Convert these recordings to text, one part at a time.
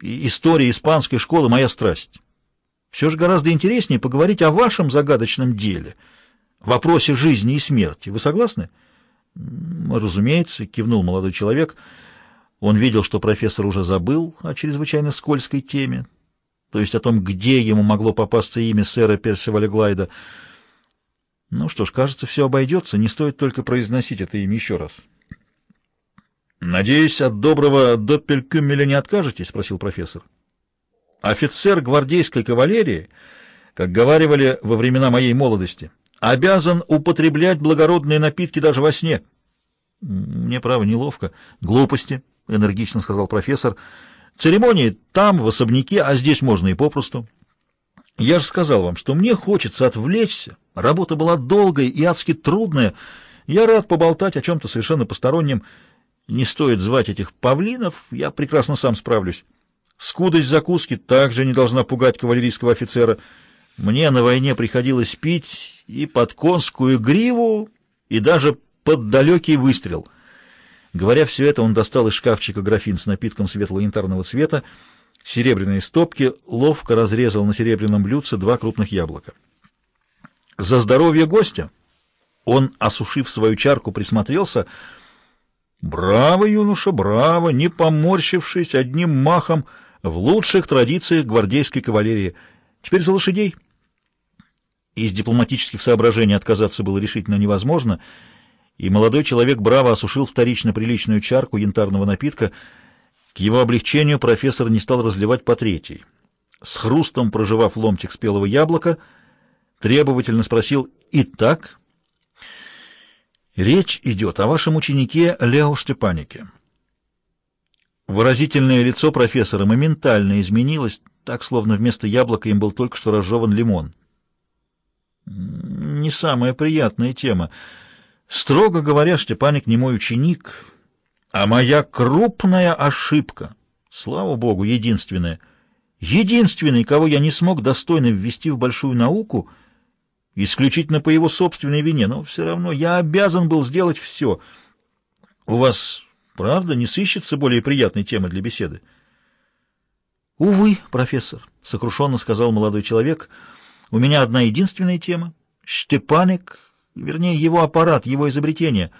история испанской школы — моя страсть. Все же гораздо интереснее поговорить о вашем загадочном деле, вопросе жизни и смерти. Вы согласны? Разумеется, кивнул молодой человек. Он видел, что профессор уже забыл о чрезвычайно скользкой теме, то есть о том, где ему могло попасться имя сэра Персиваля Глайда. Ну что ж, кажется, все обойдется, не стоит только произносить это имя еще раз. «Надеюсь, от доброго Доппелькюмеля не откажетесь?» — спросил профессор. «Офицер гвардейской кавалерии, как говаривали во времена моей молодости, обязан употреблять благородные напитки даже во сне». «Мне, право, неловко. Глупости», — энергично сказал профессор. «Церемонии там, в особняке, а здесь можно и попросту». «Я же сказал вам, что мне хочется отвлечься. Работа была долгая и адски трудная. Я рад поболтать о чем-то совершенно постороннем». Не стоит звать этих павлинов, я прекрасно сам справлюсь. Скудость закуски также не должна пугать кавалерийского офицера. Мне на войне приходилось пить и под конскую гриву, и даже под далекий выстрел. Говоря все это, он достал из шкафчика графин с напитком светло-янтарного цвета, серебряные стопки, ловко разрезал на серебряном блюдце два крупных яблока. «За здоровье гостя!» Он, осушив свою чарку, присмотрелся — Браво, юноша, браво, не поморщившись одним махом в лучших традициях гвардейской кавалерии. Теперь за лошадей. Из дипломатических соображений отказаться было решительно невозможно, и молодой человек браво осушил вторично приличную чарку янтарного напитка. К его облегчению профессор не стал разливать по третьей. С хрустом проживав ломтик спелого яблока, требовательно спросил «Итак?» Речь идет о вашем ученике Лео Штепанике. Выразительное лицо профессора моментально изменилось, так, словно вместо яблока им был только что разжеван лимон. Не самая приятная тема. Строго говоря, Штепаник не мой ученик, а моя крупная ошибка. Слава Богу, единственная. Единственный, кого я не смог достойно ввести в большую науку — исключительно по его собственной вине, но все равно я обязан был сделать все. У вас, правда, не сыщется более приятной темы для беседы? Увы, профессор, — сокрушенно сказал молодой человек, — у меня одна единственная тема — Штепаник, вернее, его аппарат, его изобретение.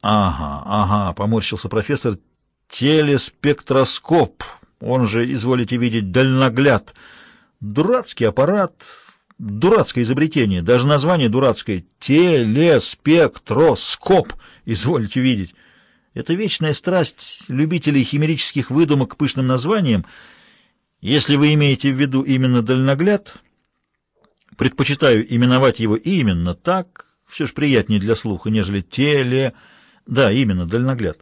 Ага, ага, — поморщился профессор, — телеспектроскоп, он же, изволите видеть, дальногляд. Дурацкий аппарат, Дурацкое изобретение, даже название дурацкое — телеспектроскоп, извольте видеть. Это вечная страсть любителей химерических выдумок пышным названиям. Если вы имеете в виду именно дальногляд, предпочитаю именовать его именно так, все же приятнее для слуха, нежели теле... Да, именно, дальногляд.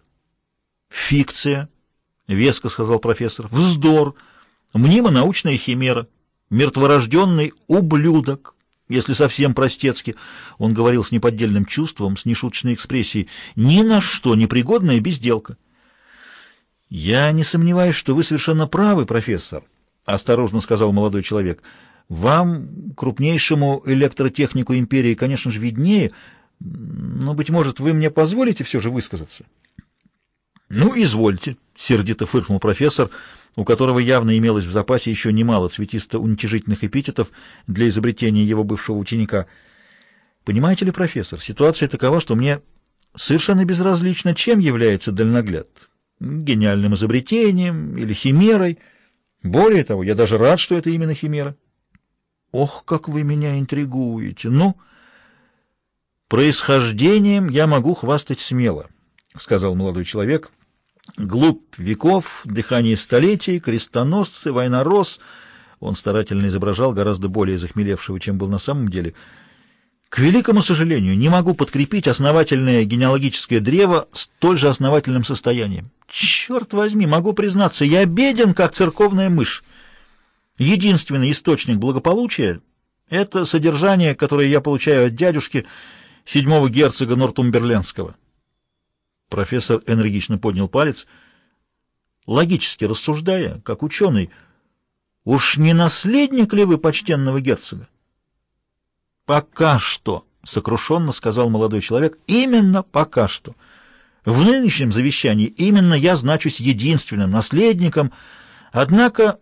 Фикция, — веско сказал профессор, — вздор, мнимо-научная химера мертворожденный ублюдок, если совсем простецки. Он говорил с неподдельным чувством, с нешуточной экспрессией. Ни на что непригодная безделка. «Я не сомневаюсь, что вы совершенно правы, профессор», — осторожно сказал молодой человек. «Вам, крупнейшему электротехнику империи, конечно же, виднее, но, быть может, вы мне позволите все же высказаться?» «Ну, извольте», — сердито фыркнул профессор, — у которого явно имелось в запасе еще немало цветисто-уничижительных эпитетов для изобретения его бывшего ученика. Понимаете ли, профессор, ситуация такова, что мне совершенно безразлично, чем является дальногляд. Гениальным изобретением или химерой. Более того, я даже рад, что это именно химера. Ох, как вы меня интригуете! Ну, происхождением я могу хвастать смело, — сказал молодой человек, — Глубь веков, дыхание столетий, крестоносцы, война рос. Он старательно изображал гораздо более захмелевшего, чем был на самом деле. К великому сожалению, не могу подкрепить основательное генеалогическое древо столь же основательным состоянием. Черт возьми, могу признаться, я беден, как церковная мышь. Единственный источник благополучия — это содержание, которое я получаю от дядюшки, седьмого герцога Нортумберленского. Профессор энергично поднял палец. Логически рассуждая, как ученый, уж не наследник ли вы почтенного герцога? Пока что, сокрушенно сказал молодой человек, именно пока что. В нынешнем завещании именно я значусь единственным наследником, Однако